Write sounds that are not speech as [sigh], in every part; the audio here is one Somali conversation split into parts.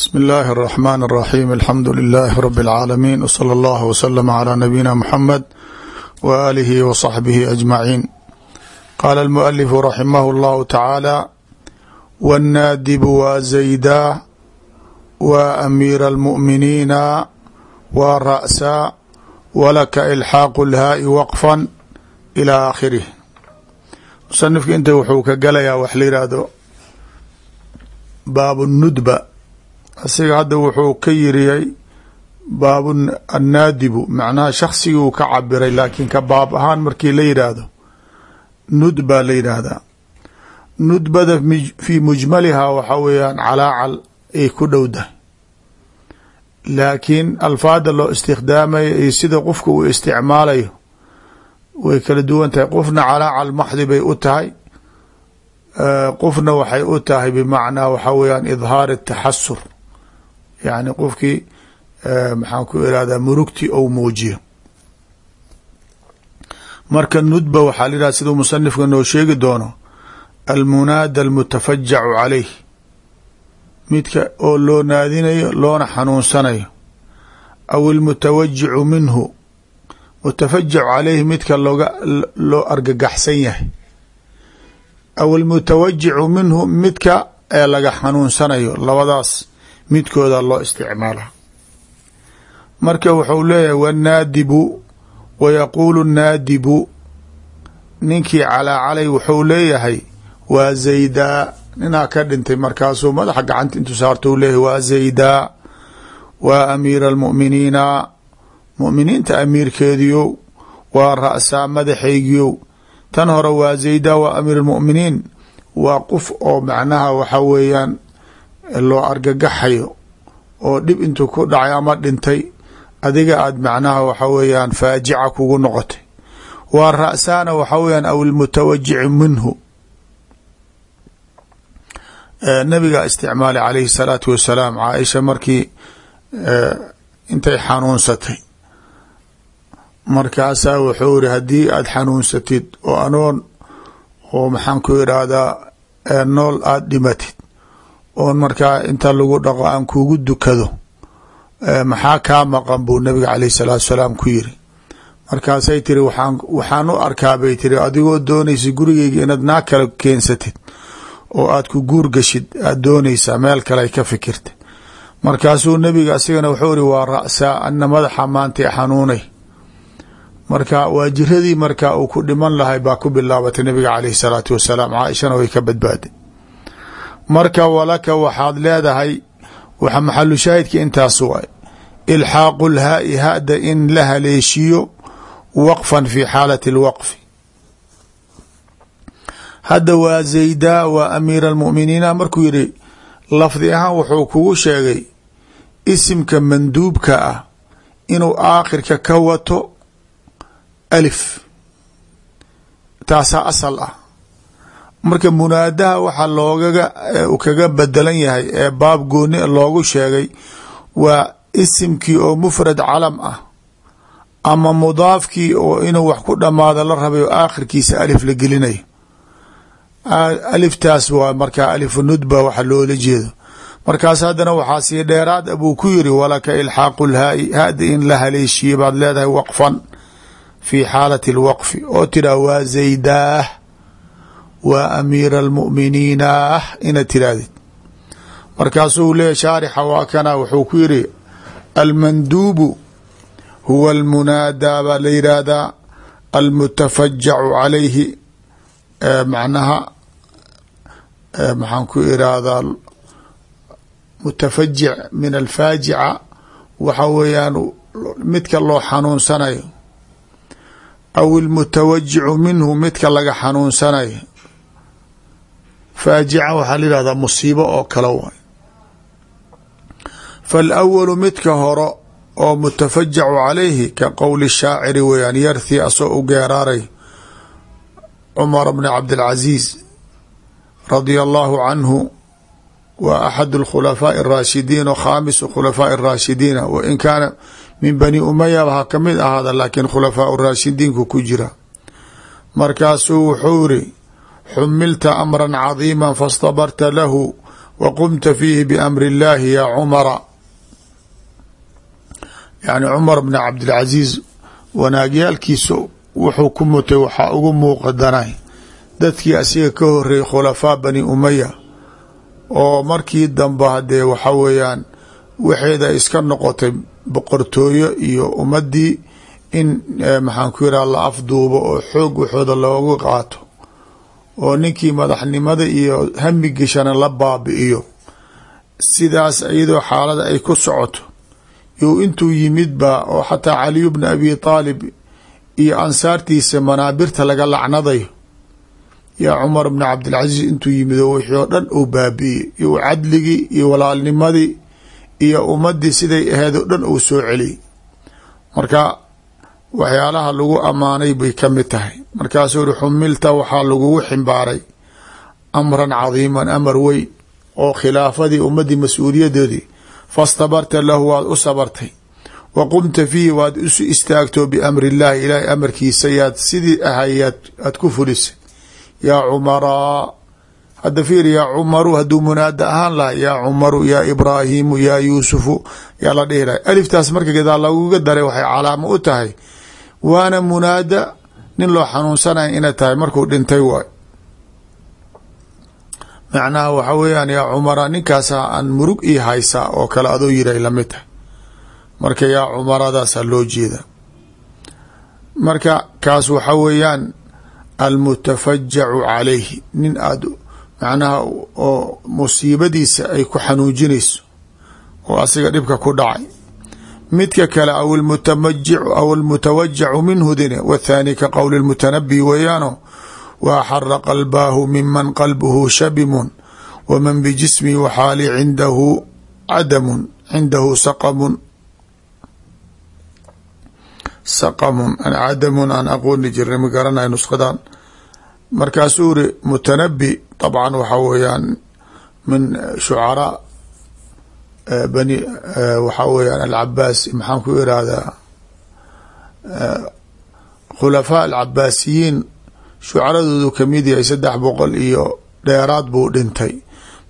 bsmi اllahi الرحmn الرaxيm alxamdu لilh rb العaalamiin wslى اllah wslm عlى nabiyina mxamed w alihi w صaxbihi aجmaciin qaala اlmualifu raximah اllahu tacaala wاnnaadibu waa zaydaa waa amiira اlmu'miniina waa ra'saa walaka ilxaaqu اlhaa'i waqfa ilى aakhirih musanifka inta wuxuu ka galayaa wax la yihahdo baabu nudba asiga hadda wuxuu ka yiriyay baabu annaadibu macnaha shaksigii uu ka cabiray laakiin ka baab ahaan markii la yidhaahdo nudba la yidhaahdaa nudbada fii mujmalihaa waxaa weeyaan calaacal ay ku dhowdahay laakiin alfaada loo istikhdaamaya iyo sida qofka uu isticmaalayo way kala duwan tahay. Qofna calaacal maxdi bay u tahay qofna waxay u tahay bimacnaa waxaa weyaan idhaar taxasur yani qofkii maxaan ku irahdaa murugti ou muujiyo. Marka nudba waxaa la yidhahda siduu musanifka noo sheegi doono almunaada almutafajacu calayh. Midka oo loo naadinayo loona xanuunsanayo. Aw almutawajicu minhu. Mutafajacu calayhi midka looga loo argagaxsan yahay. Aw almutawajicu minhu midka ee laga xanuunsanayo labadaas midkooda loo isticmaala. Marka wuxuu leeyahay wanaadibu wa yaquulu naadibu. Ninkii calaacalay wuxuu leeyahay waa zaydaa ninaa ka dhintay markaasuu madaxa gacanta intuu saarto u leeyahay waa zaydaa waa amiira almu'miniina. Mu'miniinta amiirkeediyow waa ra'saa madaxaygiyow. Tan hore waa zaydaa waa amiir almu'miniin. Waa qof oo macnaha waxa weeyaan loo argagaxayo oo dhib intuu ku dhacay ama dhintay adiga aad macnaha waxa weeyaan faajica kugu noqotay. Waa ra'saana waxa weyaan aw ilmutawajici minhu. Nabigaa isticmaalay calayhi salaatu wasalaam caaisha markii intay xanuunsatay. Markaasaa wuxuu iri haddii aad xanuunsatid oo anoon oo maxaan ku irahdaa nool aada dhimatid oon markaa inta lagu dhaqo aan kugu dukado maxaa kaa maqan buu nabiga caleyh salaatu salaam ku yiri markaasay tiri waxaan waxaan u arkaa bay tiri adigoo doonaysa gurigeyga inaad naag kale keensatid oo aad ku guur gashid aad doonaysaa meel kale ay ka fikirtay. Markaasuu nabiga asigana wuxuu iri waa ra'saa ana madaxa maantay xanuunay. Marka waa jiradii marka uu ku dhiman lahay baa ku bilaabatay nabiga caleyhi salaatu wasalaam caaishana way ka badbaaday marka walaka waxaad leedahay maxalu shaahidka intaas waay. Ilxaaqu lhaai hada in la haleeshiyo waqfan fi xaalati اlwaqfi hadda waa zaydaa waa amiira almu'miniina markuu yihi lafdi ahaan wuxuu kugu sheegay isimka manduubka ah inuu aakhirka ka wato alif. Taasaa asal ah marka munaadaha waxa loogaga kaga bedelan yahay ee baab gooni loogu sheegay waa isimkii oo mufrad calam ah ama mudaafkii oo inuu wax ku dhamaado la rabay oo aakhirkiisa alif la gelinayo. Aliftaas waa markaa alifu nudba waxa loola jeedo. Markaas haddana waxaa sii dheeraad buu ku yiri walaka ilxaaqu lhaai hada in la haleeshiye baad leedahay waqfan fi xaalati اlwaqfi oo tiraa waa zaydaah waa amiira almu'miniina inaad tirahdid. Markaasuu leeya shaarixa waa kana wuxuu ku yiri almanduubu huwa almunaadaa baa la yidhaahdaa almutafajacu calayhi macnaha maxaan ku irahdaa mutafajic min alfaajica waxa weeyaan midka loo xanuunsanayo aw ilmutawajicu minhu midka laga xanuunsanayo faajica waxaa la yihahdaa musiibo oo kale waay faalawalu midka horo oo mutafajacu calayhi ka qowli shaaciri weeyaan yarthi asoo u geeraaray cumar bni cabdilcaziiz radia allahu canhu wa axad اlkhulafaaءi اraashidiin o khaamisu khulafaaءi اraashidiina wa in kaana min bani umaya ha ka mid ahaada laakiin khulafaa raashidiinku ku jira markaasuu wuxuu iri xumilta amra cadiima faاstabarta lahu wa qumta fiihi biamri اllaahi ya cumara yani cumar bn cabdilcaziiz wanaagyaalkiisa wuxuu ku mutay waxaa ugu muuqadanay dadkii asiga ka horeeyey khulafaa bani umaya oo markii dambe hadee waxa weeyaan waxeeda iska noqotay boqortooyo iyo ummadii in maxaan ku yidhaha la afduubo oo xoog waxooda loogu qaato oo ninkii madaxnimada iyo hami geshana la baabi'iyo. Sidaas iyadoo xaalada ay ku socoto you intuu yimid ba oo xataa caliyu bna abi taalib iyo ansaartiisa manaabirta laga lacnadayo. Yaa cumar bna cabdilcaziiz intuu yimid oo wixii oo dhan uu baabi'iyey iyo cadligii iyo walaalnimadii iyo ummadii siday ahayd oo dhan uu soo celiyey. Marka waxyaalaha lagu ammaanay bay ka mid tahay. Markaasuu uri xumilta waxaa lagugu ximbaaray amran cadiiman amar weyn oo khilaafadii ummadii mas'uuliyadoodii. Fastabarta lahu waad u sabartay. Wa qumta fiihi waad isu istaagto biamri illaahi ilaahay amarkiisa yaad sidii ahay aad ku fulisay. Yaa cumaraa hadda fiir yaa cumaru hadduu munaada ahaan laha yaa cumaru yaa ibraahimu yaa yuusufu yaa la dhihi lahay aliftaas marka gadaal laguga daray waxay calaamo u tahay waana munaada nin loo xanuunsanaya inay tahay markuu dhintay waay. Macnaha waxa weeyaan yaa cumara ninkaasa aan murug ii haysaa oo kale adoo yiri ay la mid tahay. Marka yaa cumaradaasaa loo jeeda. Marka kaas waxa weeyaan almutafajacu calayhi nin aad macnaha oo musiibadiisa ay ku xanuujinayso oo asiga dhibka ku dhacay midka kale aw almutamajic aw almutawajacu minhu dine wathaani ka qowli lmutanabi weeyaano wa axara qalbaahu miman qalbuhu shabimun waman bijismihi waxaali cindahu cadamun cindahu saqamun saqamun cadamun aan aqooni jirnay ma garanay nusqadan markaasuu iri mutanabi طabcan waxa weeyaan bani waxaa weyaan alcabaas maxaan ku irahdaa khulafaa alcabaasiyiin shucaradoodu ka mid yahay saddex boqol iyo dheeraad buu dhintay.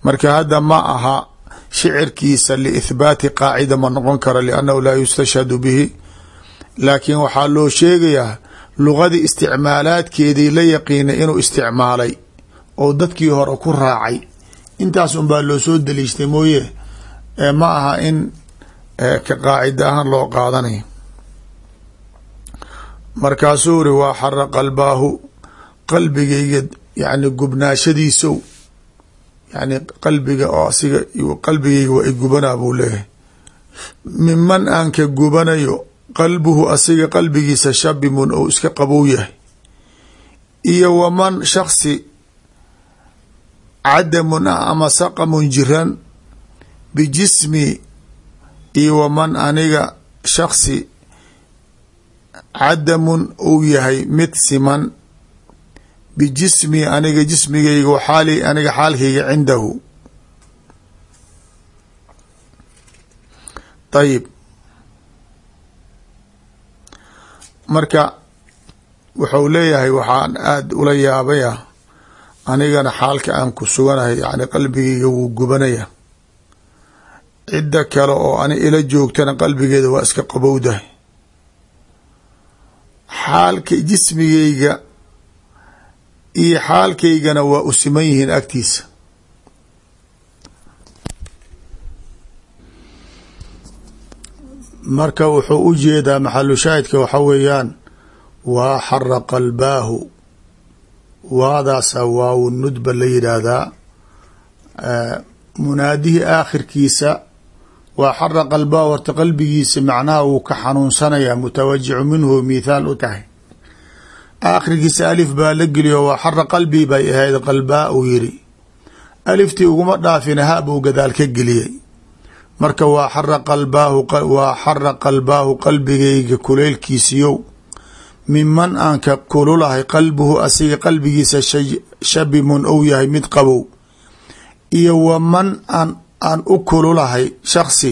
Marka hadda ma aha shicirkiisa liithbaati qaacida ma noqon karo liannahu laa yustashhadu bihi. Laakiin waxaa loo sheegayaa luqadii isticmaalaadkeedii la yaqiinay inuu isticmaalay oo dadkii hore ku raacay. Intaas unbaa loo soo daliishtay mooye ma aha in ka qaacida ahaan loo qaadanayo. Markaasuu uri waa xara qalbaahu qalbigayga yani gubnaashadiisow yani qalbiga oo asiga qalbigayga waa i gubanaa buu leeyahay. Miman aan ka gubanayo qalbuhu asiga qalbigiisa shabimun ou iska qabow yahay. Iyo waman shaksi cadamun ah ama saqamun jiran bijismi iyo waman aniga shaksi cadamun uu yahay mid siman bijismi aniga jismigayga waxaali aniga xaalkayga cindahu. Ayib marka wuxuu leeyahay waxaan aada ula yaabaya anigana xaalka aan ku suganahay yani qalbigayga wuu gubanaya cidda kale oo ani ila joogtana qalbigeeda waa iska qabowdahay xaalka jismigayga iyo xaalkaygana waa u siman yihiin agtiisa. Marka wuxuu u jeedaa maxalu shaahidka waxa weeyaan waa xara qalbaahu. Waadaasa waaw nudba la yidhaahdaa munaadihii aakhirkiisa waa xara qalbaahu horta qalbigiisa macnaha wuu ka xanuunsanayaa mutawajicu minhu mithaal u tahay. Aakhirkiisa alif baa la geliyo waa xara qalbii bay ahayd qalbaa uu yiri aliftii uguma dhaafina ha buu gadaal ka geliyey. Marka waa xara qalbaahu waa xara qalbaahu qalbigayga kuleylkiisiyow miman aan ka kululahay qalbuhu asiga qalbigiisa shabimun ou yahay mid qabow. Iyo waman aan aan u kululahay shaksi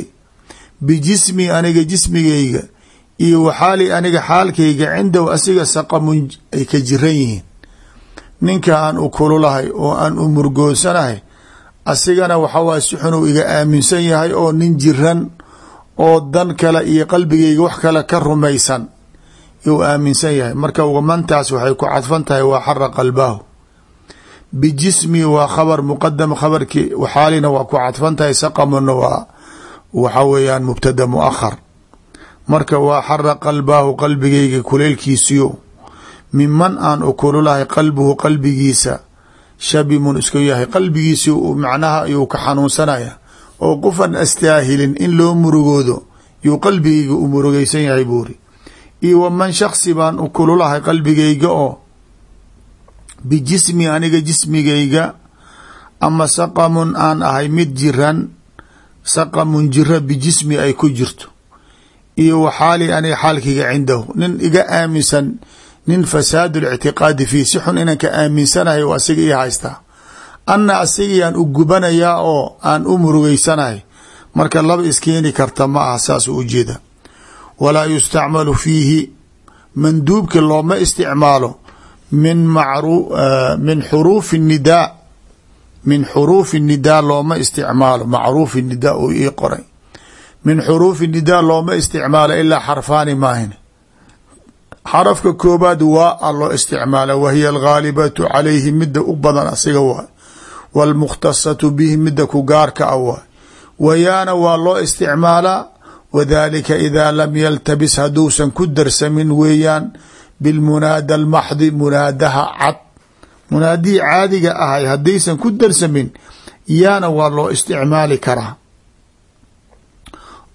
bijismi aniga jismigayga iyo waxaali aniga xaalkayga cindahu asiga saqamun ay ka jiran yihiin. Ninka aan u kululahay oo aan u murgoodsanahay asigana waxa waay si xunuu iga aaminsan yahay oo nin jiran oo dan kale iyo qalbigayga wax kale ka rumaysan yuu aaminsan yahay. Marka wamantaas waxay ku cadfan tahay waa xara qalbaahu bijismi waa khabar muqadam khabarkii xaalina waa ku cadfan tahay saqamuna waa waxa weeyaan mubtada muahar marka waa xara qalbaahu qalbigayga kuleylkiisiyo miman aan ukululahay qalbuhu qalbigiisa shabimun isku yahay qalbigiisi macnaha yuu ka xanuunsanaya oo qofan astaahilin in loo murugoodo yuu qalbigayga u murugaysan yahay buuri iyo waman shaksi baan ukululahay qalbigayga oo bijismi aniga jismigayga ama saqamun aan ahay mid jiran saqamun jira bijismi ay ku jirto. Iyo waxaali aniga xaalkiga cindahu. Nin iga aaminsan nin fasaad lictiqaadi fii si xun inaan ka aaminsanahay oo asiga ii haystaa. Anna asigayaan u gubanayaa oo aan u murugeysanahay marka laba iskeeni karta ma aha saasuu ujeeda. Walaa yustacmalu fiihi manduubki looma isticmaalo min min xuruufi nidaa min xuruufi nidaa looma isticmaalo macruufi nidaa uu ii qoray. Min xuruufi nidaa looma isticmaalo ilaa xarfaani maahin xarafka koobaad waa a loo isticmaala wahiya alghaalibatu calayhi midda u badan asiga waay wاlmukhtasatu bihi midda ku gaarka a waay wayaana waa loo isticmaalaa wadalika idaa lam yaltabis hadduusan ku darsamin weeyaan bilmunaada almaxdi munaadaha cad munaadihii caadiga ahay haddaysan ku darsamin yaana waa loo isticmaali karaa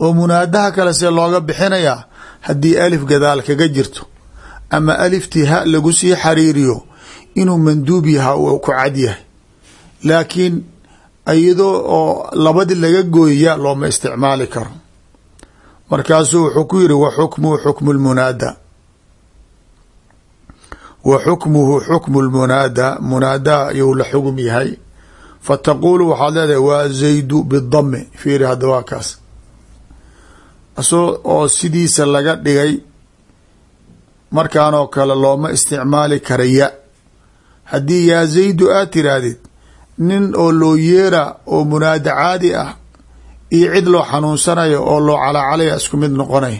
oo munaadaha kale see looga bixinayaa haddii alif gadaal kaga jirto ama aliftii ha lagu sii xariiriyo inuu manduub yaha uu ku cad yahay laakiin iyadoo oo labadii laga gooyaya looma isticmaali karo markaasuu wuxuu ku yiri wa xukmuhu xukmu lmunaada wa xukmuhu xukmu lmunaada munaada ayuu la xugum yahay. Fataquulu waxaad leedahay waa zaydu bidami fiiri hadda waa kaas. Asoo oo sidiisa laga dhigay markaanoo kale looma isticmaali kara ya haddii yaa zaydu aad tiraahdid nin oo loo yeera oo munaada caadi ah iyo cid loo xanuunsanayo oo loo calacalaya isku mid noqonay.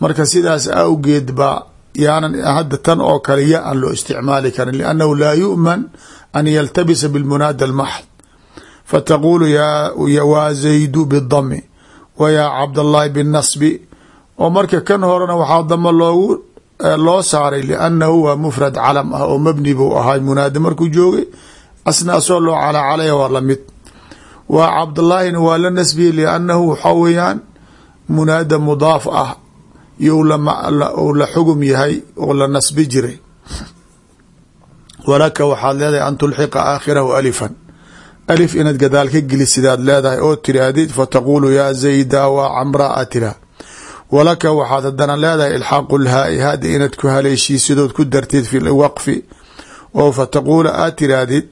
Marka sidaas awgeed baa yaanan hadda tan oo kale ya aan loo isticmaali karin liannahu laa yu'man an yaltabisa bilmunaada almaxd fataquulu waa zaydu bidami wa yaa cabdallahi binnasbi oo marka kan horena waxaa dama loogu loo saaray liannahu waa mufrad calam ah oo mabni buu ahay munaada markuu joogay asna asoo loo calacalaya waa la mid waa cabdullaahina waa la nasbiyey liannahu waxaa weeyaan munaada mudaaf ah you la xugum yahay oo la nasbi jiray. Walaka waxaad leedahay an tulxiqa aakhirahu alifan. Alif inaad gadaal ka gelisidaad leedahay oo tiraahdid fataquulu yaa zayda waa camra a tiraa walaka waxaad hadana leedahay ilxaaqu lhaai hada inaad ku haleeshiisidood ku dartid fi waqfi. Oo fataquula aad tiraahdid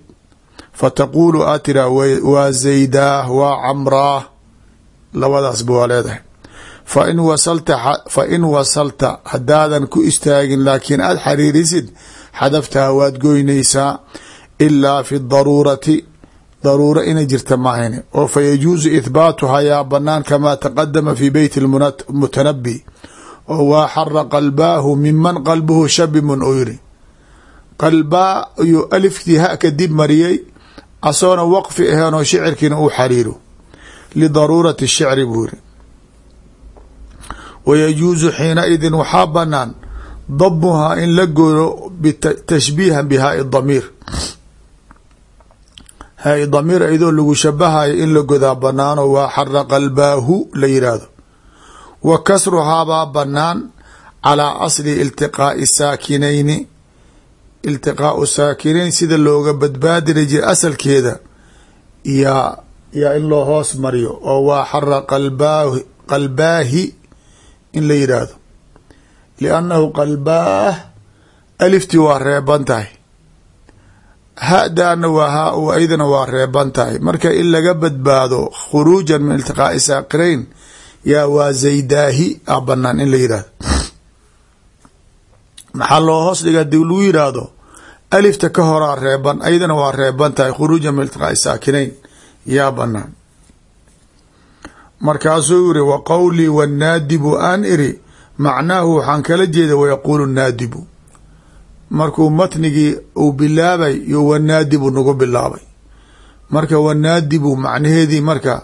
fataquulu aad tiraa waa zaydaah waa camraah labadaasba waa leedahay fain wasalta haddaadan ku istaagin laakiin aada xariirisid xadaftaha waad goynaysaa ilaa fi daruurati daruuro inay jirta maahane oo fa yajuusu ithbaatuha yaa banaan kamaa taqadama fi beyti mutanabi oo waa xara qalbaahu miman qalbuhu shabimun uu yiri qalbaa ayuu aliftii ha kadib mariyey asoona waqfi aheenoo shicirkiina uu xariiro lidaruurati shicri buu yiri wayajuusu xiinaidin waxaa banaan dabuhaa in la gooyo tashbiihan bihaai damiir haai damiir iyadoo lagu shabahayo in la godaa banaano waa xara qalbaahu la yidhaahdo wa kasruhaabaa banaan calaa asli iltiqaai saakinayni iltiqaau saakinayn sida looga badbaadiri jira asalkeeda yaa yaa in loo hoos mariyo oo waa xara qalbaa qalbaahi in la yidhaahdo liannahu qalbaah aliftii waa reeban tahay hadaana waa ha aydana waa reeban tahay marka in laga badbaado khuruujan min iltiqaai saakirayn yaa waa zaydaahi a banaan in la yidhahdo maxaa loo hoos dhiga haddii lagu yidhaahdo alifta ka horaa reeban aydana waa reeban tahay khuruujan min iltiqaai saakinayn yaa banaan markaasuu yiri wa qowlii wanaadibu aan iri macnaahu waxaan kala jeeda wayaquulu naadibu. Markuu matnigii uu bilaabay yo wanaadibu nagu bilaabay. Marka wanaadibu macnaheedii marka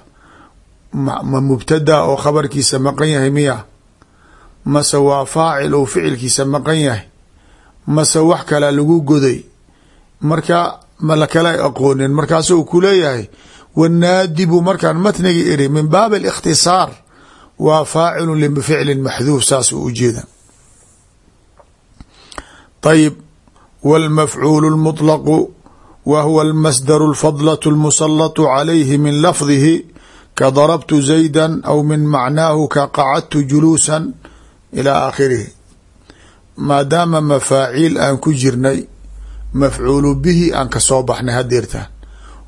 ma mubtada oo khabarkiisa maqan yahay miya mase waa faacil ou ficilkiisa maqan yahay mase wax kala lagu goday. Marka ma lakala aqoonin markaasuu ku leeyahay wanaadibu markaan matniga iri min baabi alikhtisaar waa faacilu lificlin maxduuf saas u ujeeda ayib wاlmafcuul اlmuطlaqu wa huwa almasdaru اlfadlaة اlmusalatu calayhi min lafdihi ka darabtu zayda aw min macnaahu ka qacadtu juluusa ilى aakhirihi maadaama mafaaciil aan ku jirnay mafcuulu bihi aan ka soo baxnay hadeertaan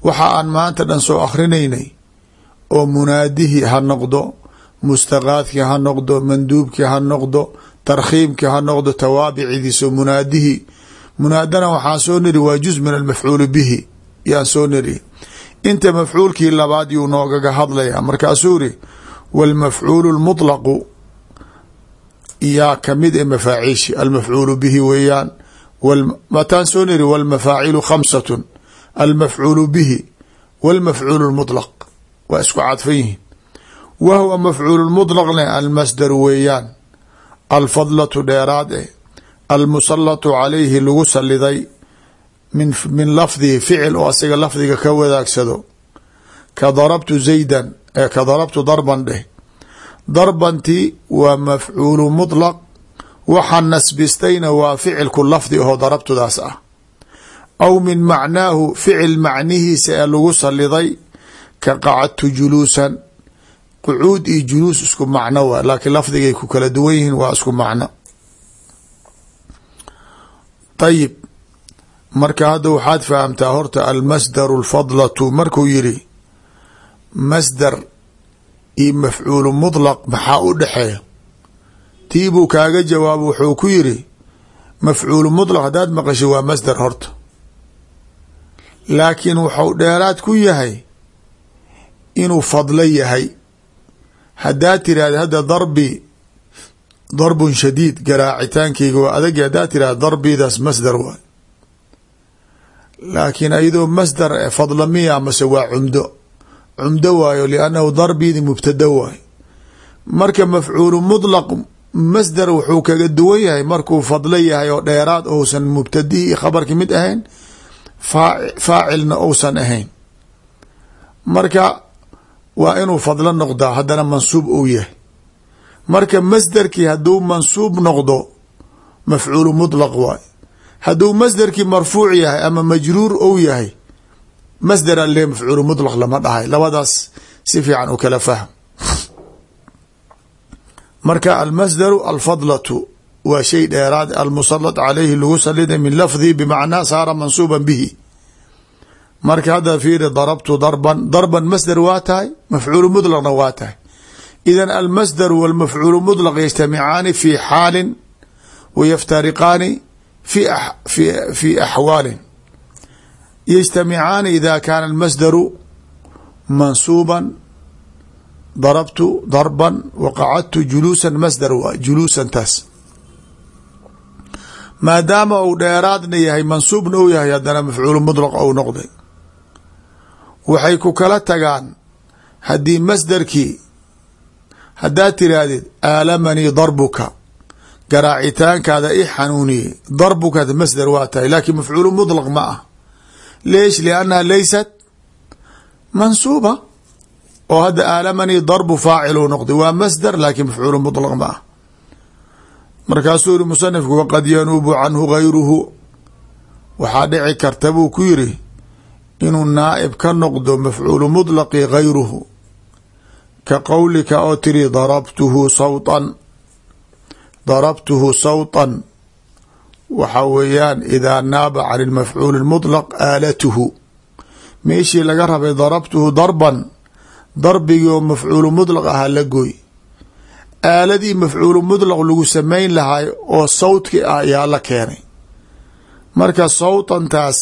waxa aan maanta dhan soo akhrinaynay oo munaadihi ha noqdo mustaqaadkii ha noqdo manduubkii ha noqdo tarkhiimkii ha noqdo tawaabicidiiso munaadihi munaadana waxaan soo niri waa juz min almafcuuli bihi yaan soo niri inta mafcuulkii labaad yuu noogaga hadlaya markaasuu iri wاlmafcuulu اlmuطlaqu yaa kamid e mafaaciishi almafcuulu bihi weeyaan mataan soo niri wاlmafaacilu khamsat almafcuulu bihi wاlmafcuulu اlmuطlaq waa isku cadfan yihiin wa huwa mafcuulu muطlaqne almasdaru weeyaan alfadlatu dheeraad eh almusalatu calayhi lagu saliday min min lafdihi ficil oo asaga lafdiga ka wadaagsado ka darabtu zaydan ee ka darabtu darban dheh darbanti waa mafcuulu muطlaq waxaa nasbistayna waa ficilku lafdi ahoo darabtudaas ah aw min macnaahu ficil macnihiisa ee lagu saliday ka qacadtu juluusan. Qucuud iyo juluus isku macno waa laakiin lafdigay ku kala duwan yihiin waa isku macno. Ayib marka hadda waxaad fahamtaa horta almasdaru alfadlatu markuu yiri masdar iyo mafcuulu muطlaq maxaa u dhexeeya? Tii buu kaaga jawaabo wuxuu ku yiri mafcuulu muطlaq haddaad maqasho waa masdar horta laakiin waxau dheeraad ku yahay inuu fadlo yahay. Haddaad tirahda hadda darbi darbun shadiid garaacitaankeyga waa adagi haddaad tirahda darbidaas masdar waay laakiin ayadoo masdar fadla miya mase waa cumdo. Cumdo waayo liannahu darbidi mubtada waayo. Marka mafcuulu muطlaq masdar wuxuu kaga duwan yahay markuu fadlo yahay oo dheeraad ousan mubtadihi iyo khabarki mid ahayn faacilna ousan ahayn. Marka waa inuu fadlo noqdaa haddana mansuub ou yahay. Marka masderkii hadduu mansuub noqdo mafcuulu muطlaq waay hadduu masderkii marfuuc yahay ama majruur ou yahay masdera le mafcuulu muطlaq lama dhahay. Labadaas si fiican u kala fahm marka almasdaru alfadlatu waa shay dheeraad ah, almusalad calayhi lagu saliday min lafdihi bimacnaa saara mansuuban bihi. Marka hadda fiiri darabtu darban darban masdar waa tahay mafcuulu mudlaqna waa tahay. Idan almasdar walmafcuulu mudlaq yajtamicaani fi xaalin wa yaftariqaani fi axwaalin. Yajtamicaani ida kaana almasdaru mansuuban darabtu darban waqacadtu juluusan masdar wa juluusan taas maadaama uu dheeraadna yahay mansuubna uu yahay haddana mafcuulu mudlaq ou noqday. Waxay ku kala tagaan haddii masdarkii haddaad tiraahdid aalamanii darbuka. Garaacitaankaada i xanuuniyey darbukaad masdar waa tahay laakiin mafcuulu mudlaq ma ah. Leesh liannaha laysat mansuuba oo hadda aalamanii darbu faacil uu noqday waa masdar laakiin mafcuulu mudlaq ma ah markaasuu yihi musanifku waqad yanuubu canhu gayruhu waxaa dhici karta buu ku yiri inuu naaib ka noqdo mafcuulu mutlaqi gayruhu ka qowlika oo tiri darabtuhu sawtan. Darabtuhu sawtan. Waxa weeyaan idaa naaba can ilmafcuuli mutlaq aalatuhu. Meeshii laga rabay darabtuhu darban darbigii oo mafcuulu mutlaq ahaa la gooy aaladii mafcuulu muطlaq lagu samayn lahay oo sawdki ah ayaa la keenay. Marka sawtantaas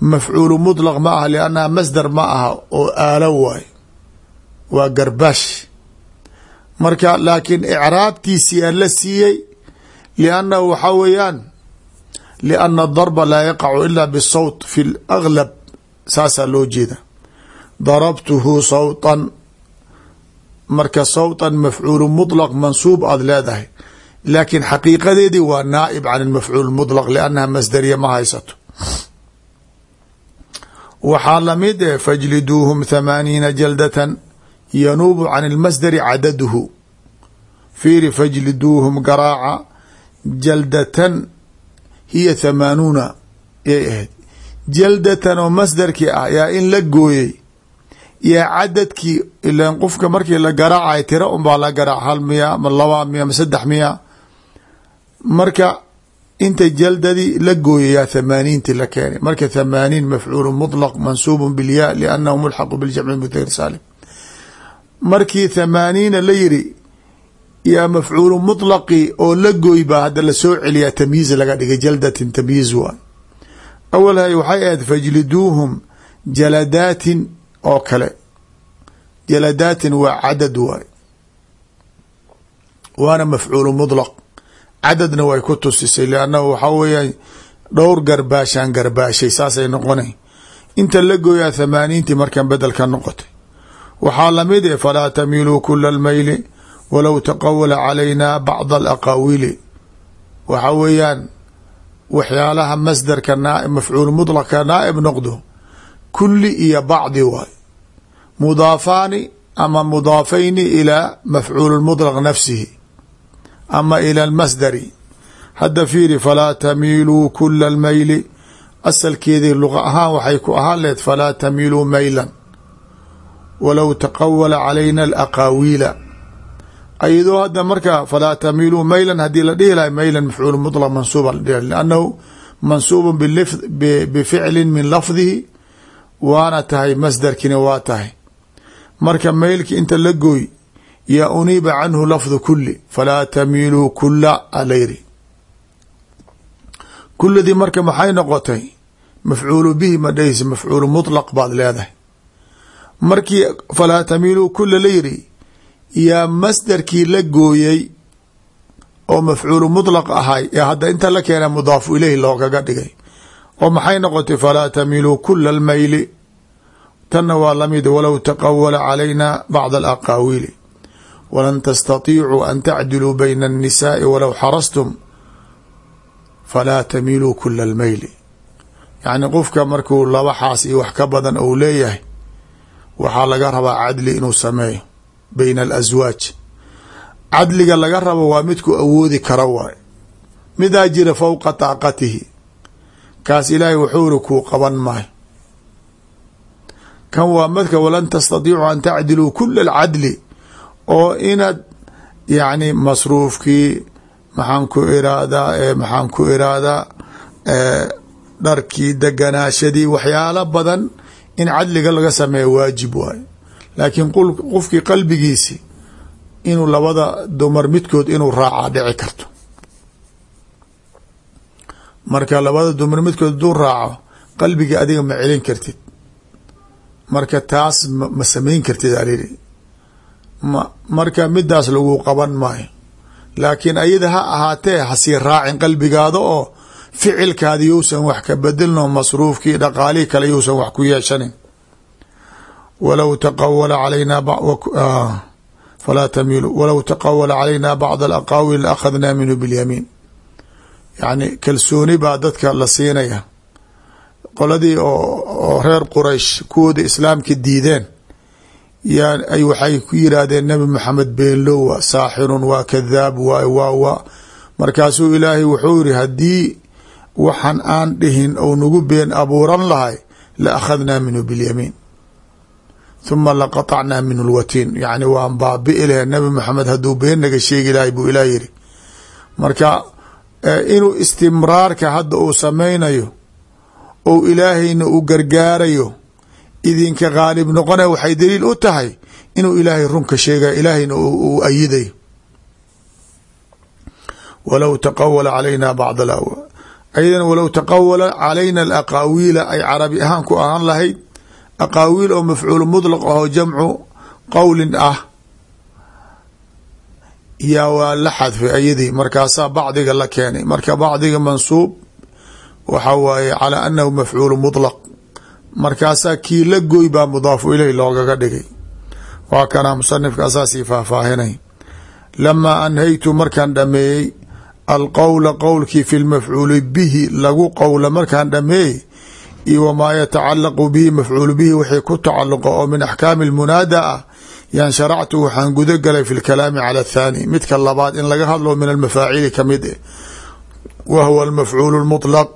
mafcuulu muطlaq ma aha liannaha masdar ma aha oo aalo waay waa garbaash. Marka laakiin icraabtiisii aan la siiyey liannahu waxaa weeyaan lianna darba laa yaqacu ila bisawt fi laglab saasaa loo jeeda darabtuhu sawtan marka sawtan mafcuulu muطlaq mansuub aad leedahay laakiin xaqiiqadeedii waa naaib can mafcuul muطlaq liannaha masdariya ma haysato waxaa lamid eh fajliduuhum thamaaniina jaldatan yanuubu can اlmasdari cadaduhu fiiri fajliduuhum garaaca jaldatan hiya thamaanuuna yay ahayd jaldatan oo masdarkii ah yaa in la gooyey yaa cadadkii ilan qofka markii la garaacay tira unbaa la garaac hal miya ma laba miya ma saddex miya. Marka inta jaldadii la gooyay yaa thamaaniintii la keenay. Marka thamaaniin mafcuulu muطlaq mansuubu bilyaa liannahu mulxaqu biljamci mudakir saalim. Markii thamaaniina la yiri yaa mafcuulu muطlaqi oo la gooy baa hadda la soo celiyaa tamyiiz laga dhigay jaldatin tamyiiz waay awalhay waxay ahayd fajliduuhum jaladaatin oo kale. Jaladaatin waa cadad waay. Waana mafcuulu muطlaq cadadna way ku tusisay liannahu waxaa weeyaan dhowr garbaashaan garbaashay saasay noqonay. Inta la gooyaa thamaaniintii markan bedel ka noqotay. Waxaa la mid e falaa tamiiluu kula almayli walow taqawala calayna bacd alaqaawili. Waxa weeyaan waxyaalaha masdarka mafcuul muطlaqka naaib noqdo kuli iyo bacdi waay. Mudaafaani ama mudaafayni ilaa mafcuul mudlaq nafsihi ama ila lmasdari hadda fiiri falaa tamiiluu kula lmayli asalkeedii luqa ahaan waxay ku ahaan lehed falaa tamiiluu maylan. Walow taqawala calayna alaqaawiila. Ayadoo hadda markaa falaa tamiiluu maylan haddii la dhihi lahay maylan mafcuul mulaq mansuuba la dhihi lannahu mansuubu bificlin min lafdihi waana tahay masdarkina waa tahay. Marka maylki inta la gooy yaa uniiba canhu lafdu kuli falaa tamiiluu kula ala yiri kuladii marka maxay noqotay? Mafcuulu bihi ma dhehaysa mafcuulu muطlaq baad leedahay. Markii falaa tamiiluu kula la yiri yaa masdarkii la gooyey oo mafcuulu muطlaq ahay ee hadda inta la keena mudaafu ileyhi loogaga dhigay oo maxay noqotay falaa tamiluu kula almayli. Tanna waa la mid walow taqawala calayna bacda alaqaawiili walan tastatiicuu an tacdiluu bayna annisaai walow xarastum. Falaa tamiluu kula almayli. Yacni qofka markuu laba xaas iyo wax ka badan ou leeyahay waxaa laga rabaa cadli inuu sameeyo bayna alaswaaj cadliga laga rabo waa midku awoodi kara waayo midaa jira fowqa taaqatihi kaas ilaahay wuxuu iri kuu qaban maayo. Kan waa madka walan tastatiicuu an tacdiluu kula alcadli oo inaad yacni masruufkii maxaan ku iraadaa maxaan ku iraadaa dharkii deganaashadii waxyaalo badan in cadliga laga sameeya waajib waayo. Laakiin qofkii qalbigiisi inuu labada dumar midkood inuu raacaa dhici karto marka labada dumar midkood haduu raaco qalbigii adiga ma celin kartid. Marka taas ma samayn kartid aliri ma marka midaas lagu qaban maayo. Laakiin ayada ha ahaatee hasii raacin qalbigaada oo ficilkaadi yousan wax ka bedelno masruufkii dhaqaalihii kale yousan wax ku yeeshanin. Walow taqawala calayna falaa tamiilu walow taqawala calayna bacd alaqaawil la akhadnaa minhu biاlyamiin yacni kalsooni baa dadka la siinaya. Qoladii oo reer quraysh kuwooda islaamka diideen yaa ay waxay ku yiraahdeen nabi maxamed beenlow waa saaxirun waa kadaab waay waa waa. Markaasuu ilaahay wuxuu yiri haddii waxan aan dhihin ou nagu been abuuran lahay la akhadnaa minhu biاlyamiin huma laqaطacnaa minhu lwatiin yacni waan baabi'i lahe nabi maxamed hadduu been naga sheegi lahay buu ilaah yiri marka inuu istimraarka hadda uu samaynayo ou ilaahayna uu gargaarayo idinka qaalib noqonaya waxay daliil u tahay inuu ilaahay runka sheegay ilaahayna uu ayidayo. Walow taqawala calayna bacd ayadana walow taqawala calayna alaqaawiila ay carabi ahaan ku ahaan lahayd aqaawiil oo mafcuul mudlaq ahoo jamcu qowlin ah yaa waa la xadfay ayadii markaasaa bacdiga la keenay. Marka bacdiga mansuub waxa waaye calaa anahu mafcuulu mudlaq markaasaa kii la goy baa mudaafu ileyh loogaga dhigay. Waa kanaa musanifka asaasii faahfaahinay. Lamaa anhaytu markaan dhameeyey alqowla qowlkii fi lmafcuuli bihi lagu qowla markaan dhameeyey iyo wamaa yatacalaqu bihi mafcuulu bihi wixii ku tacaluqa oo min axkaami lmunaada ah yan sharactu waxaan guda galay fi lkalaami cala athaani midka labaad in laga hadlo min almafaacili ka mid eh. Wa huwa almafcuulu lmutlaq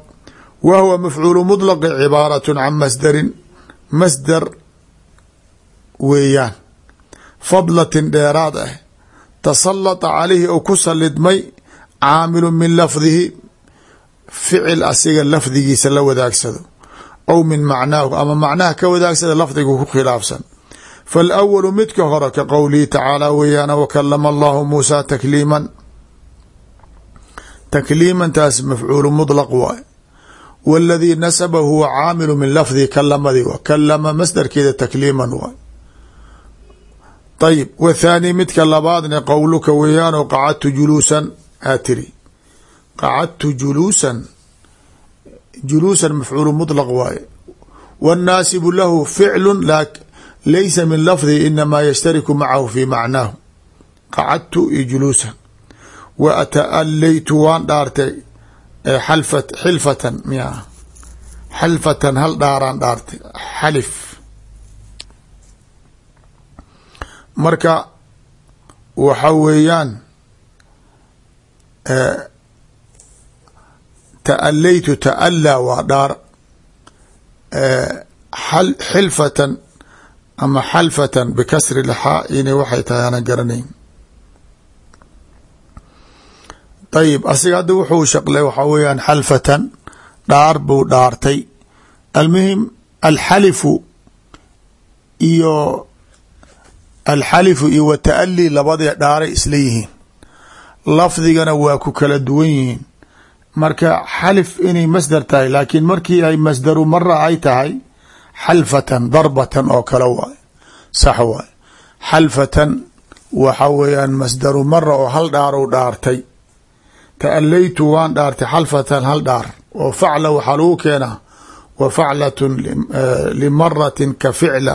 wa huwa mafcuulu mutlaqi cibaaratun can masdarin. Masdar weeyaan. Fadlatin dheeraad ah. Tasalata calayhi ou ku salidmay caamilu min lafdihi. Ficil asiga lafdigiisa la wadaagsado. Aw min macnaahu ama macnaha ka wadaagsada lafdiga ku khilaafsan faalawalu midka hore ka qowlihi tacaala weeyaan wakalama allahu muusaa takliiman takliimantaas mafcuulu mudlaq waay waladii nasaba huwa caamilu min lafdihi kalamadii wa kalama masdarkeeda takliiman waay ayib wathaani midka labaadna qowluka weeyaanoo qacadtu juluusan aa tiri qacadtu juluusan juluusan mafcuulu muطlaq waaye wاnnaasibu lahu ficlu laysa min lafdihi inamaa yashtariku macahu fi macnaahu. Qacadtu iyo juluusan. Wa ata'alaytu waan dhaartay xilfatan miya xalfatan hal dhaaraan dhaartay xalif. Marka waxa weeyaan ta'alaytu ta'alaa waa dhaar xilfatan ama xalfatan bikasri lxaa inay waxay tahay aanan garanayn. Ayib asiga hadda wuxuu shaqlay waxaa weeyaan xalfatan dhaar buu dhaartay. Almuhim alxalifu iyo alxalifu iyo wata'ali labadii dhaaray isla yihiin. Lafdigana waa ku kala duwan yihiin. Marka xalif inay masdar tahay laakiin markii ay masdaru mara ay tahay xalfatan darbatan oo kale waay sax waay. Xalfatan waxa weeyaan masdaru mara oo hal dhaarow dhaartay. Ta'alaytu waan dhaartay xalfatan hal dhaar. Oo facla waxaa lagu keenaa wa faclatun limaratin ka ficla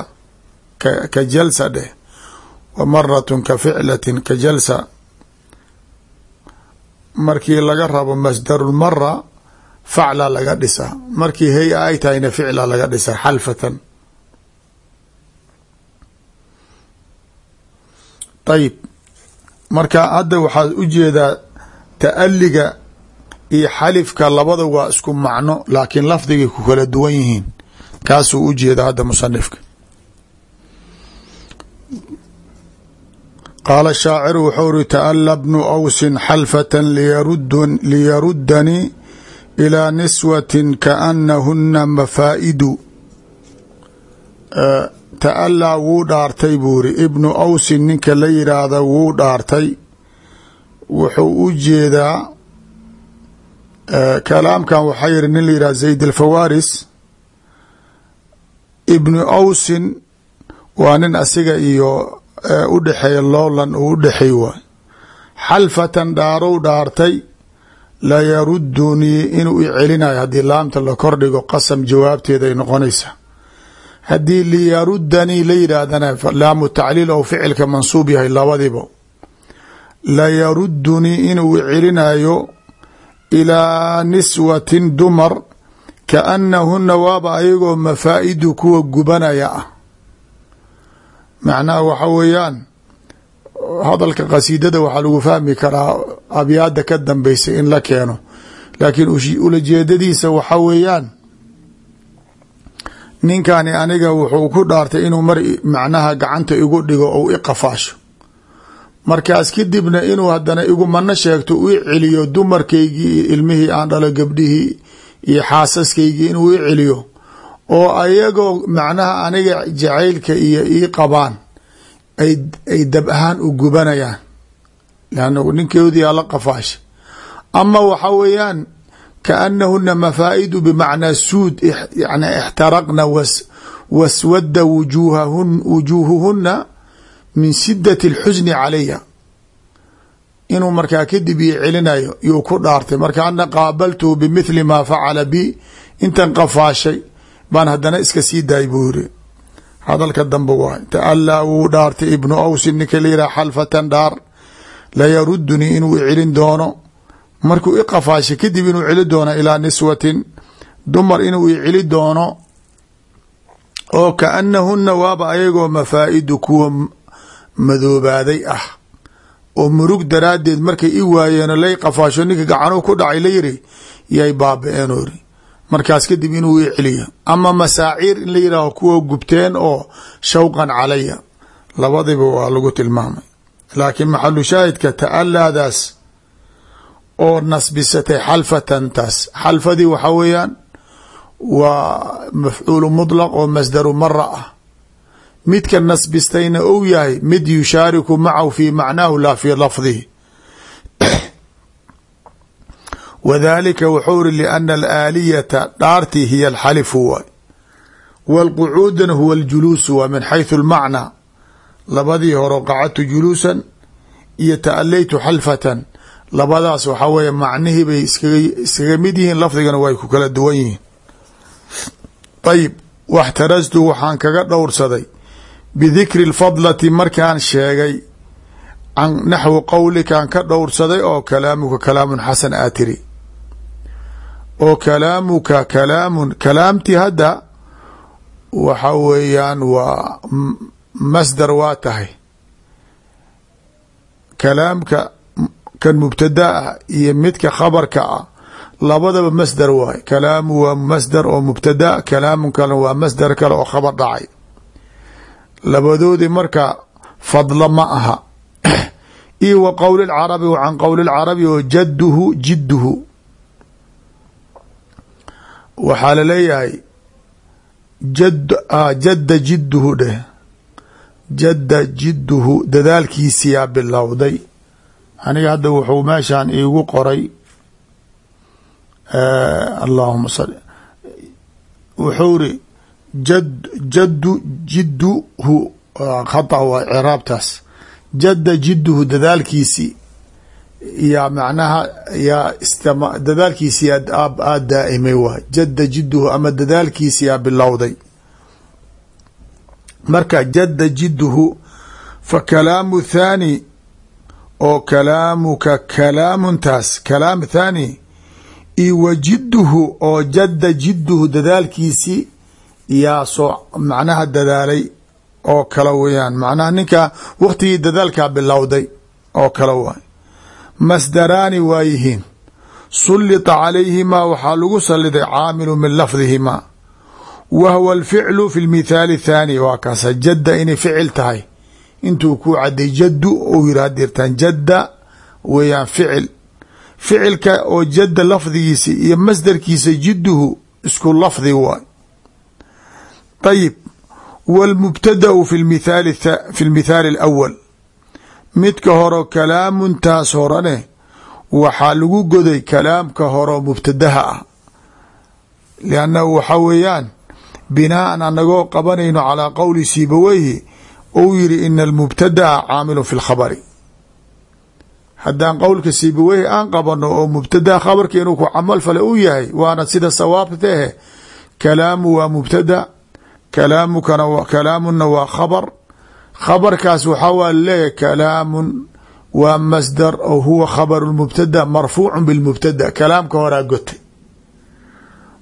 ka jalsa dheh. Wa maratun ka ficlatin ka jalsa. Markii laga rabo masdarulmara facla laga dhisaa markii hay'a ay tahayna ficla laga dhisaa xalfatan. Ayib marka hadda waxaad u jeedaa ta'aliga iyo xalifka labada waa isku macno laakiin lafdigay ku kala duwan yihiin. Kaasuu u jeeda hadda musanifka. Qaala shaaciru wuxuu uri ta'ala bnu awsin xalfatan liyarudanii ilaa niswatin kaanahuna mafaa'idu ta'alaa wuu dhaartay buu iri ibnu awsin ninka la yidhaahda wuu dhaartay wuxuu u jeedaa kalaamkan waxaa yihi nin la yidhahda zayd alfawaris ibnu awsin waa nin asiga iyo u dhexeeya lowlan uu u dhexey waay xalfatan dhaarow dhaartay layarudunii inuu i celinayo haddii laamta la kordhigo qasam jawaabteeda ay noqonaysa. Haddii liyarudanii la yidhaahdana laamu tacliil ou ficilka mansuub yahay labadiba layarudunii inuu i celinayo ilaa niswatin dumar kaanahuna waaba ayagoo mafaa'idu kuwa gubanaya ah. Macnaha waxa weeyaan hadalka qasiidada waxaa lagu fahmi karaa abyaada ka dambeysa in la keeno. Laakiin ulajeedadiisa waxa weeyaan ninkani aniga wuxuu ku dhaartay inuu mar macnaha gacanta igu dhigo ou i qafaasho. Markaas kadibna inuu haddana igu mano sheegto u celiyo dumarkaygii iyo ilmihii aan dhalo gabdhihii iyo xaasaskaygii inuu i celiyo oo ayagoo macnaha aniga jacaylka iyo ii qabaan ay dab ahaan u gubanayaan. Lann ninkoodii ala qafaasha ama waxa weeyaan kaanahuna mafaa'idu bimacnaa suud yani ixtaraqna waswadda wujuuhuhuna min sidati اlxusni calaya inuu markaa kadib io celinayo yuu ku dhaartay. Marka ana qaabaltuhu bimithli maa facala bi intan qafaashay baan haddana iska sii daay buu yiri hadalka dambe waay taallaa wuu dhaartay ibnu awsin ninka la yihah xalfatan dhaar. Layarudunii inuu celin doono. Markuu i qafaashay kadib inuu celi doono ilaa niswatin. Dumar inuu i celi doono oo kaanahuna waaba ayagoo mafaa'idu kuwa madoobaaday ah. Oo murug daraaddeed markay i waayeenoo lay qafaasho ninka gacanuu ku dhacay la yiri yay baaba-een ori markaas kadib inuu i ama masaaciir in la yihaaho kuwa gubteen oo shawqan calaya. Labadiba waa lagu tilmaamay. Laakiin maxalu shaahidka ta'alaadaas oo nasbisatay xalfatan taas. Xalfadii waxaa weeyaan waa mafcuulu muطlaq oo masdaru mara ah. Midka nasbistayna ou yahay mid yushaariku macahu fi macnaahu laa fi lafdihi wadalika wuxuu iri liana alaaliyata dhaartii hiya alxalifu waay wاlqucuudana huwa اljuluusu waa min xayثu اlmacnaa labadii horo qacadtu juluusan iyo ta'alaytu xalfatan labadaas waxaa weeye macnihii bay iskaga mid yihiin lafdigana way ku kala duwan yihiin ayib waxtarastu waxaan kaga dhowrsaday bidikri اlfadlati markaan sheegay can naxwi qowlikaan ka dhowrsaday oo kalaamuka kalaamun xasan aa tiri oo kalaamuka kalaamun kalaamtii hadda waxa weeyaan waa masdar waa tahay. Kalaamka kan mubtada ah iyo midka khabarka ah labadaba masdar waay. Kalaamu waa masdar oo mubtada kalaamun kale waa masdar kale oo khabar dhacay. Labadoodii marka fadla ma aha. [clears throat] Iyo wa qowl اcarabi w can qowl اcarabi oo jadduhu jidduhu waxaa la leeyahay jadda jidduhu dheh jadda jidduhu dadaalkiisiyaa bilowday. Aniga hadda wuxuu meeshaan iigu qoray allahuma sal wuxuu ri jad jaddu jidduhu khata waa ciraabtaas jadda jidduhu dadaalkiisii yaa macnaha yaa dadaalkiisii aada daa'imay waay jadda jidduhu ama dadaalkiisi yaa bilowday. Marka jadda jidduhu fa kalaamu thaani oo kalaamuka kalaamuntaas kalaam thaani io wa jidduhu oo jadda jidduhu dadaalkiisii yaa soo macnaha dadaalay oo kale weeyaan. Macnaha ninka waktigii dadaalkaa bilowday oo kale waay masdaraani waa yihiin. Sullita calayhimaa waxaa lagu saliday caamilu min lafdihimaa wa huwa alficlu fi lmithaali thaani waa kaasa jadda inay ficil tahay. Intuu ku caday jaddu ou yiri hadirtaan jadda weeyaan ficil. Ficilka oo jadda lafdigiisa iyo masdarkiisa jidduhu isku lafdi waay ayib wاlmubtadau fi mithaali fi midka horo kalaamuntaas horane waxaa lagu goday kalaamka horo mubtadaha ah. Liannahu waxaa weeyaan binaaan anagoo qabanayno calaa qowli sibaweyhi ou yiri ina almubtadaa caamilu fi lkhabari haddaan qowlka sibaweyhi aan qabano oo mubtadaa khabarka inuu ku camal fale u yahay waana sida sawaabta ahe kalaamu waa mubtada kalaamukana kalaamuna waa khabar khabarkaas waxaa waa leeyahy kalaamun waa masdar oo huwa khabaru mubtada marfuucu bilmubtada kalaamka horaa gotay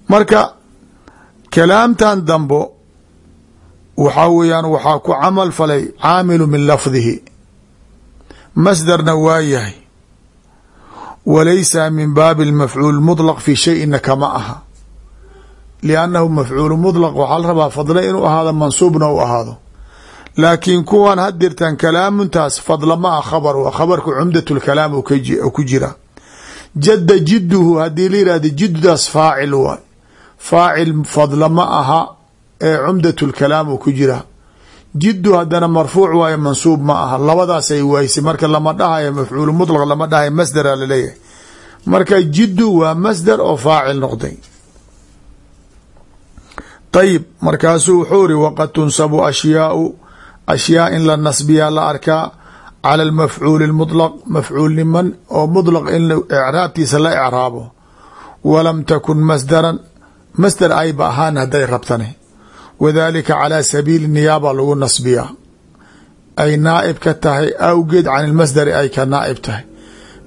marka kalaamtan dambo waxaa weeyaan waxaa ku camal falay caamilu min lafdihi. Masdarna waa yahay. Walaysa min baabi almafcuul mudlaq fi shayina kama aha. Liannahu mafcuulu mudlaq waxaa la rabaa fadle inuu ahaado mansuubna u ahaado laakiin kuwan hadirtan kalaamuntaas fadla ma ah khabar waa khabarka cumdat lkalaam ku jira. Jadda jidduhu haddii la yihahdo jiddaas faacil waay faacil fadla ma aha ee cumdat lkalaam uu ku jira. Jiddu haddana marfuuc waayo mansuub ma aha. Labadaasay waysay marka lama dhahayo mafcuulu muطlaq lama dhahayo masdara la leeyahay marka jiddu waa masdar oo faacil noqday. Ayib markaasuu wuxuu iri waqad tunsabu ashyaau ashyaa in la nasbiyaa la arkaa cala almafcuuli lmudlaq mafcuulniman oo mudlaq in icraabtiisa la icraabo. Walam takun masdaran masdar ayba ahaan hadday rabtane. Wadalika calaa sabiili niyaaba lagu nasbiyaa. Ay naa'ib ka tahay awgeed can ilmasdari ay ka naa'ib tahay.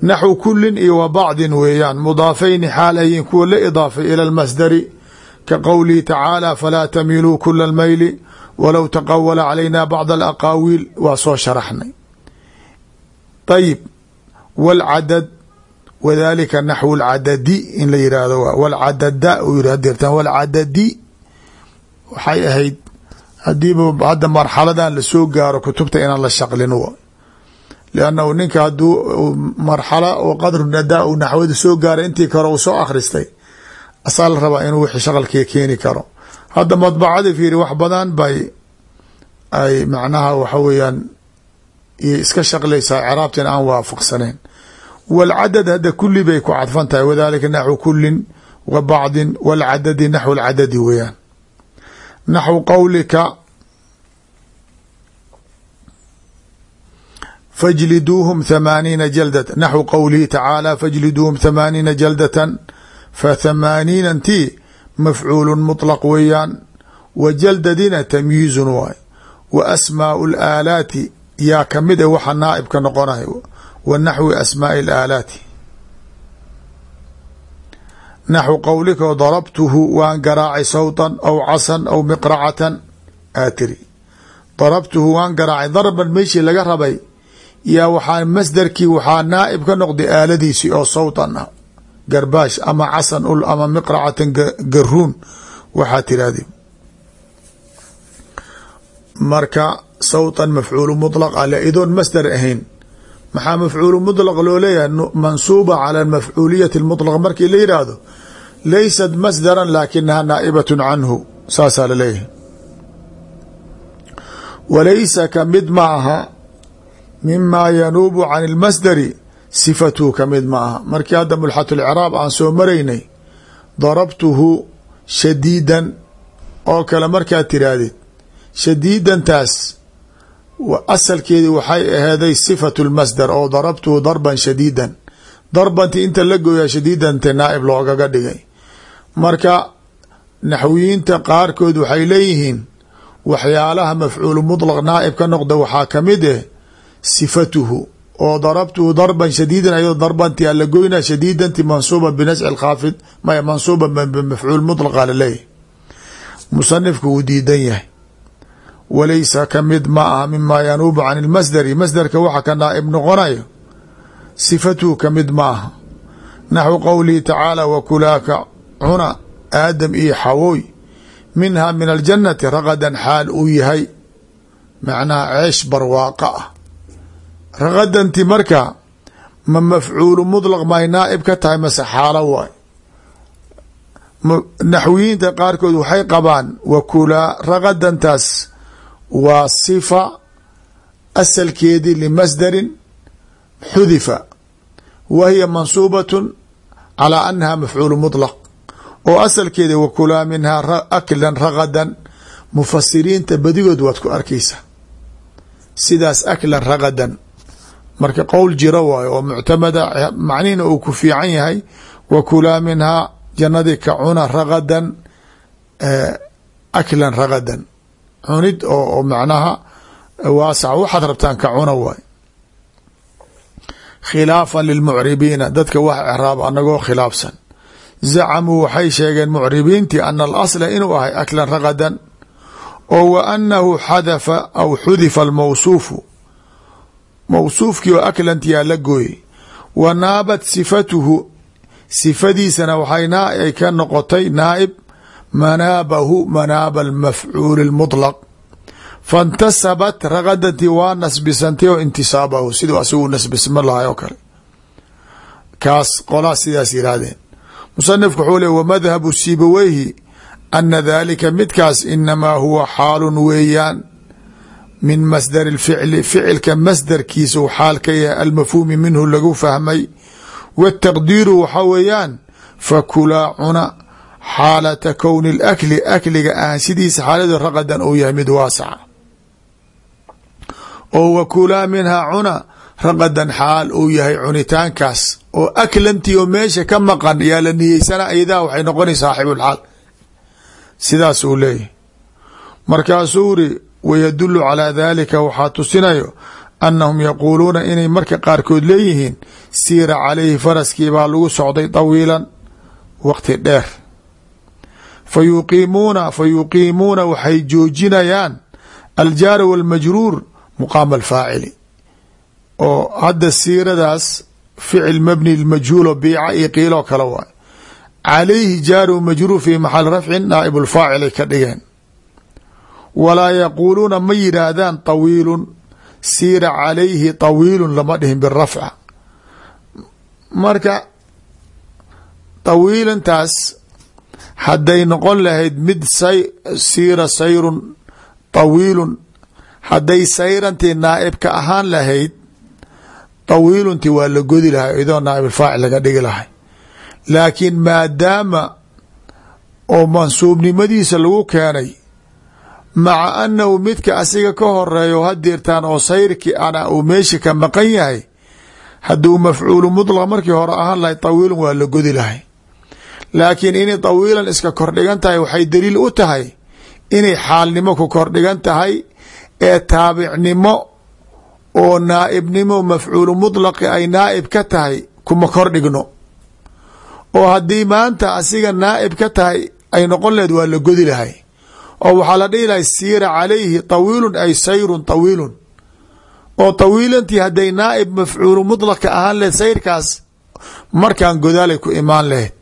Naxw kulin iyo wa bacdin weeyaan mudaafayni xaal kuwa la idaafay ila almasdari. Ka qowlihi tacaala falaa tamiluu kula almayli walow taqawala calayna bacd alaqaawiil waa soo sharaxnay. Ayib wاlcadad wadalika naxwu lcadadi in la yihahdo wlcadada uu yiri hadeertan wlcadadi waxay ahayd hadiiba hadda marxaladan la soo gaaro kutubta inaan la shaqlin liannahu ninka haduu marxala oo qadru nadaa u naxwada soo gaaray intii kore uu soo akhristay asaa la rabaa inuu wixii shaqalkii keeni karo hadda madbacada fiiri wax badan bay ay macnaha waxa weeyaan iska shaqlaysaa craabtin aan waafaqsaneyn wاlcadad hadda kuli bay ku cadfan tahay wadalika naxwu kulin wa bacdin wاlcadadi naxwu اlcadadi weeyaan naxwu qowlika fajliduuhum thamaaniina jaldat naxwu qowlihi tacaala fajliduuhum thamaaniina jaldatan fa mafcuul muطlaq weeyaan wa jaldadina tamyiizun waay wa asmaau alaalaati yaa ka mid e waxa naaibka noqonayo wa naxwi asmaai alaalaati naxw qowlika darabtuhu waan garaacay sawtan aw casan aw miqracatan aa tiri darabtuhu waan garaacay darban meeshii laga rabay yaa waxaa masdarkii waxaa naaib ka noqday aaladiisii oo sawtan garbaash ama casan ul ama miqracatan garuun waxaa tirahdi marka sawtan mafcuulu mulaq ale idoon masdar ahayn maxaa mafcuulu mulaq loo leeyahay? Mansuuba cala mafcuuliyati mulaq markii la yidhaahdo laysat masdaran laakinaha naa'ibatun canhu saasaa la leeyahay walaysa ka mid ma aha mimaa yanuubu can sifatuhu ka mid ma aha. Markii hadda mulxat lcraab aan soo maraynay darabtuhu shadiidan oo kale markaad tiraahdeed shadiidantaas asalkeedii waxay aheeday sifatu lmasdar oo darabtuhu darban shadiidan. Darbanti inta la gooyaa shadiidante naaib loogaga dhigay. Marka naxwiyiinta qaarkood waxay leeyihiin waxyaalaha mafcuulu muطlaq naaib ka noqda waxaa ka mid eh sifatuhu oo darabtuhu darban shadiidan ayadoo darbanti ala goynaa shadiidanti mansuuba binasci lkhaafid maya mansuuba bimafcuul muطlaqa laleeyahy musanifku wuu diidan yahay. Walaysa ka mid ma aha mima yanuubu can ilmasdari masdarka waxa ka naaib noqonayo sifatuhu ka mid ma aha. Naxwu qowlihi tacaala wakulaaka cuna aadam iyo xawooy minha min aljannati ragadan xaal uu yahay. Macnaha ceesh barwaaqa ah ragadanti marka ma mafcuulu muطlaq may naaib ka tahay mase xaalo waay. Naxwiyiinta qaarkood waxay qabaan wakulaa ragadantaas waa sifa asalkeedii limasdarin xudifa wa hiya mansuubatun calaa anaha mafcuulu muطlaq oo asalkeeda wakulaa minhaa aklan ragadan mufasiriinta badigood waad ku arkaysa sidaas aklan ragadan marka qowl jiro waayo oo muctamada macnihina uu ku fiican yahay wakulaa minhaa jannadii ka cuna ragadan aklan ragadan. Cunid oo macnaha waasac waxaad rabtaan ka cuna waay. Khilaafan lilmucribiina dadka wax ecraab anagoo khilaafsan. Zacamuu waxay sheegeen mucribiintii ana alasla inuu ahay aklan ragadan oo wa anahu xadafa aw xudifa almawsuufu mawsuufkii oo aklantiyaa la gooyey wa naabat sifatuhu sifadiisana waxay ay ka noqotay naaib manaabahu manaaba almafcuuli اlmuطlaq faاntasabat ragadantii waa nasbisantay oo intisaabahu siduu asigu nasbisma lahay oo kale kaas qolaa sidaas yihaahdeen musanifku wuxuu le wamadhabu sibaweyhi ana dalika midkaas inamaa huwa xaalun weeyaan min masdar اlficli ficilka masdarkiisa u xaal ka yahay almafhuumi minhu lagu fahmay wاtaqdiiru waxa weeyaan fakulaa cuna xaalata kowni اlakli akliga ahansidiisa xaaladu raqadan uu yahay mid waasaca oo wakulaa minhaa cuna raqadan xaal uu yahay cunitaankaas oo aklantii oo meesha ka maqan yaa la niyeysana iyadaa waxay noqona saaxibulxaal sidaas uu leeyahy markaasuu uri wayadulu calaa dalika waxaa tusinayo annahum yaquuluuna inay marka qaarkood leeyihiin siira calayhi faraskii baa lagu socday tawiilan waqti dheer fa yuqiimuuna fa yuqiimuuna waxay joojinayaan aljaara walmajruur muqaama alfaacili oo hadda siiradaas ficil mabni majhuulo biica iyo qiiloo kale waay calayhi jaaru majruur fi maxal rafcin naaib lfaacilay ka dhigeen walaa yaquuluuna ma yidhaahdaan tawiilun siira calayhi tawiilun lama dhihin birafca. Marka tawiilantaas hadday noqon lahayd mid siira sayrun tawiilun hadday sayrantii naaibka ahaan lahayd tawiilunti waa la godi lahay idoo naaib alfaacil laga dhigi lahay laakiin maadaama oo mansuubnimadiisa lagu keenay maca annahu midka asiga ka horeeyo hadeertaan oo sayrki ana uu meesha ka maqan yahay hadduu mafcuulu mutlaq markii hore ahaan lahay tawiilun waa la godi lahay. Laakiin inay tawiilan iska kordhigan tahay waxay daliil u tahay inay xaalnimo ku kordhigan tahay ee taabicnimo oo naaibnimo mafcuulu mutlaqi ay naaib ka tahay kuma kordhigno. Oo haddii maanta asiga naaib ka tahay ay noqon lehed waa la godi lahay oo waxaa la dhihi lahay siira calayhi tawiilun ay sayrun tawiilun. oo tawiilantii hadday naaib mafcuulu mutlaqka ahaan lehed sayrkaas markaan godaalay ku imaan lahayd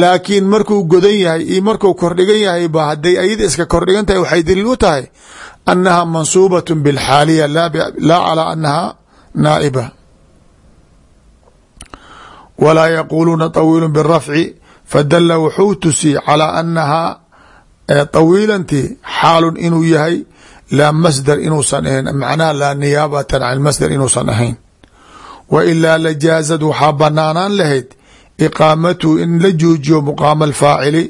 laakiin markuu godan yahay iyo markuu kordhigan yahay ba hadday ayada iska kordhigan waxay daliil u tahay annaha mansuubat bilxaaliya laa calaa annaha naaiba. Walaa yaquuluuna tawiilu birafci fadala wuxuu tusi calaa tawiilanti xaalun inuu yahay laa masdar inuusan ahayn macnaha laa niyaabatan can masdar inuusan ahayn. Wa ilaa lajaazad waxaa banaanaan lahayd iqaamatuhu in la joojiyo muqaama alfaacili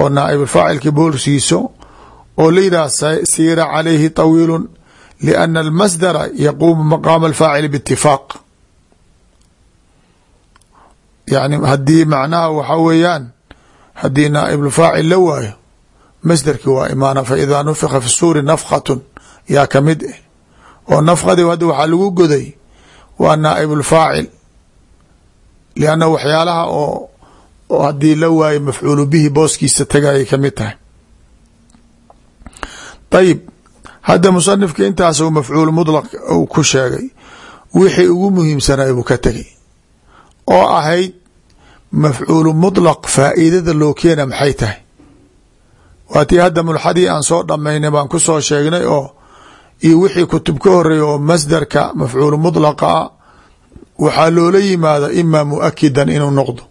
oo naaib faacilki boorsiiso oo la yidhah siira calayhi tawiilu liana almasdara yaquumu maqaama alfaacili biitifaaq yani haddii macnaha waxa weeyaan haddii naaibulfaacil la waayo masderki waa imaana fa idaa nufika fi suuri nafkatun yaa ka mid eh. Oo nafkadii hadda waxaa lagu goday waa naaibulfaacil lianna waxyaalaha oo haddii la waayo mafcuulu bihi booskiisa tagayay ka mid tahay. Ayib hadda musanifka intaasuu mafcuul mudlaq uu ku sheegay wixii ugu muhiimsanay buu ka tegay. Oo ahayd mafcuulu mudlaq faa'iidada loo keena maxay tahay waa tii hadda mulxadii aan soo dhamaynay baan ku soo sheegnay oo iyo wixii kutub ka horreeya oo masdarka mafcuulu mudlaqa ah waxaa loola yimaada imaa muakidan inuu noqdo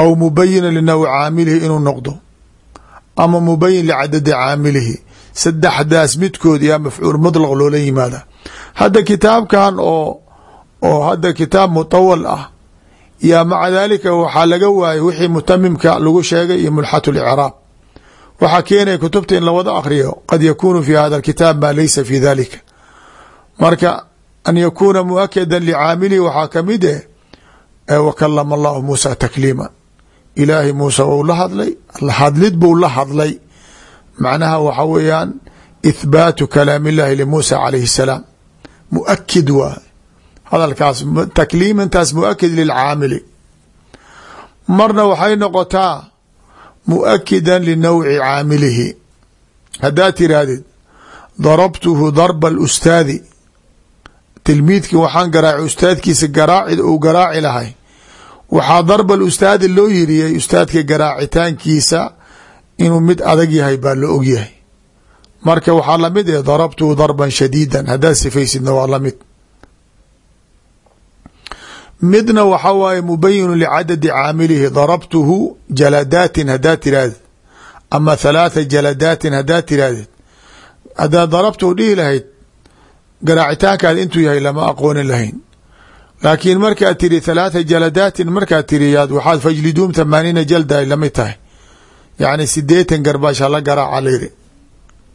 aw mubayina linawi caamilihi inuu noqdo ama mubayin licadadi caamilihi. Saddexdaas midkood yaa mafcuul mudlaq loola yimaada hadda kitaabkan oo oo hadda kitaab mutawal ah yaa maca daalika waxaa laga waayay wixii mutamimka lagu sheegay iyo mulxat licraab waxaa keenaya kutubta in lawada akriyo qad yakunu fi hada alkitaab maa laysa fi dalika marka an yakuuna muakada licaamilihi waxaa ka mid eh wakalama allahu muusa takliima. Ilaahay muuse wou la hadlay hadlid buu la hadlay. Macnaha waxa weeyaan ithbaatu kalaam illahi limuusa calayhi salaam. Muakid waa. Hadalkaas takliimantaas muakid lilcaamili marna waxay noqotaa muakida linawci caamilihi. Haddaad tirahdid darabtuhu darba alustaadi. Tilmiidkii waxaan garaacay ustaadkiisa garaacid uu garaaci lahay. Waxaa darba alustaadi loo yiriyey ustaadka garaacitaankiisa inuu mid adag yahay baa la og yahay marka waxaa la mid eh darabtuhu darban shadiidan. Haddaad sifaysidna waa la mid midna waxa waaye mubayinu licadadi caamilihi darabtuhu jaladaatin haddaad tirahdid ama thalaatha jaladaatin haddaad tirahdid haddaad darabtuhu dhihi lahayd garaacitaankaada intuu yahay lama aqoonin lahayn. Laakiin markaad tiri thalaatha jaladaatin markaad tiriyaad waxaad fajliduum thamaaniina jalda la mid tahay. Yacni sideetan garbaash hala garaaca layiri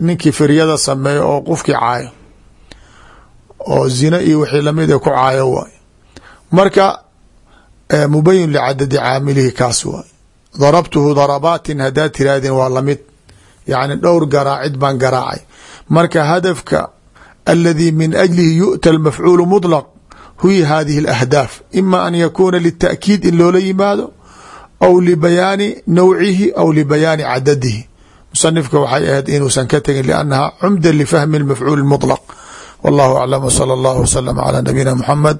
ninkii firyada sameeyo oo qofkii caayo oo zina iyo wixii la mid a ku caayo waay marka mubayin licadadi caamilihi kaas waay. Darabtuhu darabaatin haddaad tirahdeen waa la mid yacni dhowr garaacid baan garaacay. Marka hadafka aladi min ajlihi yu'ta almafcuulu muطlaq huyi hadihi alahdaaf ima an yakuuna lita'kiid in loola yimaado aw libayaani nawcihi aw libayaani cadadihi. Musanifka waxay ahayd inuusan ka tegin liannaha cumda lifahmi lmafcuul muطlaq wallahu aclam wsala allahu wslama calaa nabiyina muxamed